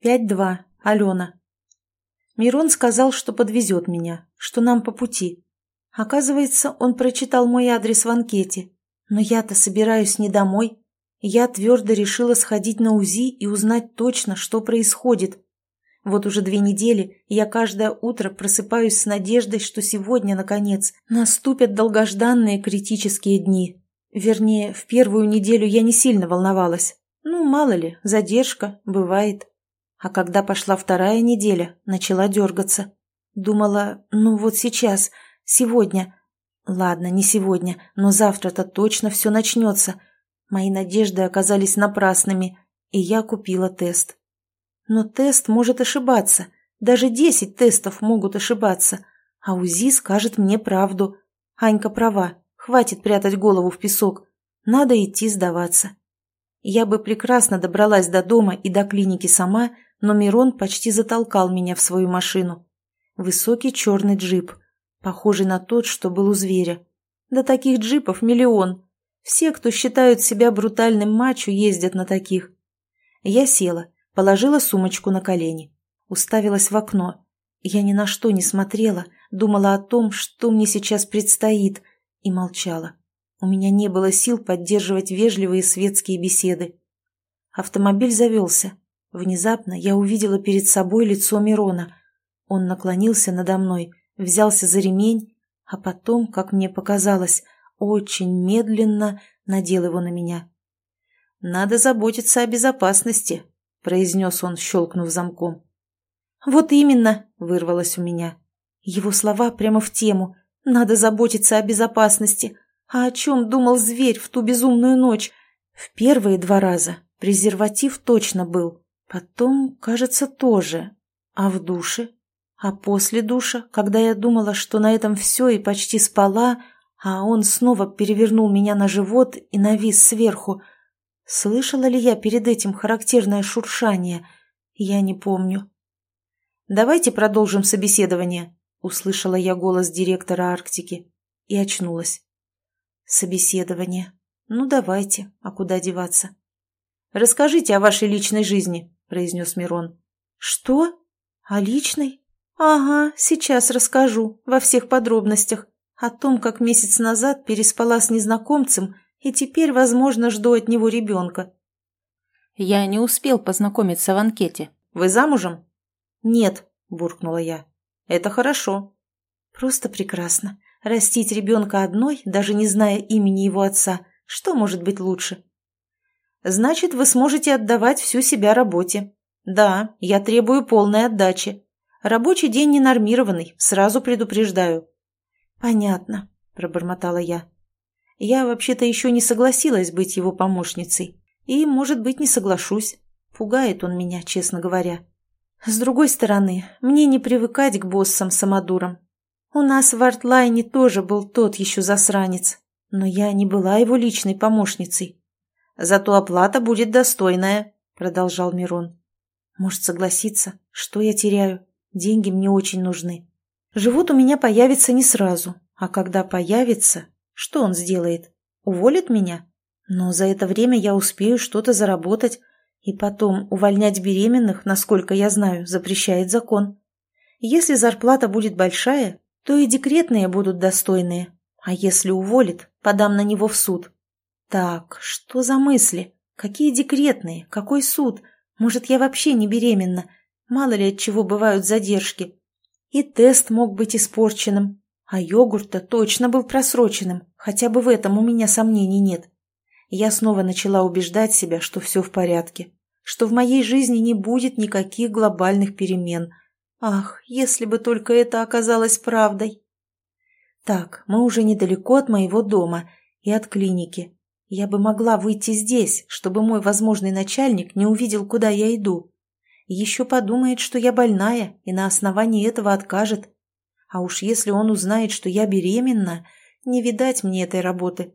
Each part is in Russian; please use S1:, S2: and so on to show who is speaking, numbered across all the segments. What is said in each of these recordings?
S1: Пять-два. Алена. Мирон сказал, что подвезет меня, что нам по пути. Оказывается, он прочитал мой адрес в анкете. Но я-то собираюсь не домой. Я твердо решила сходить на УЗИ и узнать точно, что происходит. Вот уже две недели я каждое утро просыпаюсь с надеждой, что сегодня, наконец, наступят долгожданные критические дни. Вернее, в первую неделю я не сильно волновалась. Ну, мало ли, задержка, бывает. А когда пошла вторая неделя, начала дергаться. Думала, ну вот сейчас, сегодня. Ладно, не сегодня, но завтра-то точно все начнется. Мои надежды оказались напрасными, и я купила тест. Но тест может ошибаться. Даже десять тестов могут ошибаться. А УЗИ скажет мне правду. Анька права. Хватит прятать голову в песок. Надо идти сдаваться. Я бы прекрасно добралась до дома и до клиники сама, но Мирон почти затолкал меня в свою машину. Высокий черный джип, похожий на тот, что был у зверя. Да таких джипов миллион. Все, кто считают себя брутальным мачо, ездят на таких. Я села, положила сумочку на колени, уставилась в окно. Я ни на что не смотрела, думала о том, что мне сейчас предстоит, и молчала. У меня не было сил поддерживать вежливые светские беседы. Автомобиль завелся. Внезапно я увидела перед собой лицо Мирона. Он наклонился надо мной, взялся за ремень, а потом, как мне показалось, очень медленно надел его на меня. «Надо заботиться о безопасности», — произнес он, щелкнув замком. «Вот именно», — вырвалось у меня. Его слова прямо в тему. «Надо заботиться о безопасности». А о чем думал зверь в ту безумную ночь? В первые два раза презерватив точно был, Потом, кажется, тоже. А в душе? А после душа, когда я думала, что на этом все и почти спала, а он снова перевернул меня на живот и навис сверху. Слышала ли я перед этим характерное шуршание? Я не помню. «Давайте продолжим собеседование», — услышала я голос директора Арктики и очнулась. «Собеседование. Ну, давайте. А куда деваться?» «Расскажите о вашей личной жизни», произнес Мирон. «Что? О личной? Ага, сейчас расскажу, во всех подробностях, о том, как месяц назад переспала с незнакомцем и теперь, возможно, жду от него ребенка».
S2: «Я не успел познакомиться в анкете.
S1: Вы замужем?» «Нет», – буркнула я. «Это хорошо». «Просто прекрасно. Растить ребенка одной, даже не зная имени его отца, что может быть лучше?» Значит, вы сможете отдавать всю себя работе. Да, я требую полной отдачи. Рабочий день ненормированный, сразу предупреждаю. Понятно, пробормотала я. Я вообще-то еще не согласилась быть его помощницей. И, может быть, не соглашусь. Пугает он меня, честно говоря. С другой стороны, мне не привыкать к боссам-самодурам. У нас в Артлайне тоже был тот еще засранец, но я не была его личной помощницей. Зато оплата будет достойная», — продолжал Мирон. «Может, согласиться? Что я теряю? Деньги мне очень нужны. Живот у меня появится не сразу, а когда появится, что он сделает? Уволит меня? Но за это время я успею что-то заработать, и потом увольнять беременных, насколько я знаю, запрещает закон. Если зарплата будет большая, то и декретные будут достойные, а если уволит, подам на него в суд, так, что за мысли? Какие декретные? Какой суд? Может, я вообще не беременна? Мало ли от чего бывают задержки. И тест мог быть испорченным. А йогурт-то точно был просроченным. Хотя бы в этом у меня сомнений нет. Я снова начала убеждать себя, что все в порядке. Что в моей жизни не будет никаких глобальных перемен. Ах, если бы только это оказалось правдой. Так, мы уже недалеко от моего дома и от клиники. Я бы могла выйти здесь, чтобы мой возможный начальник не увидел, куда я иду. Еще подумает, что я больная, и на основании этого откажет. А уж если он узнает, что я беременна, не видать мне этой работы.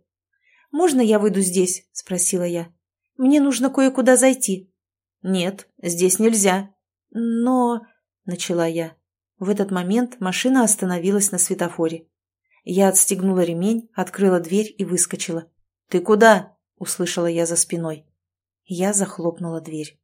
S1: «Можно я выйду здесь?» – спросила я. «Мне нужно кое-куда зайти». «Нет, здесь нельзя». «Но...» – начала я. В этот момент машина остановилась на светофоре. Я отстегнула ремень, открыла дверь и выскочила. «Ты куда?» – услышала я за спиной. Я захлопнула дверь.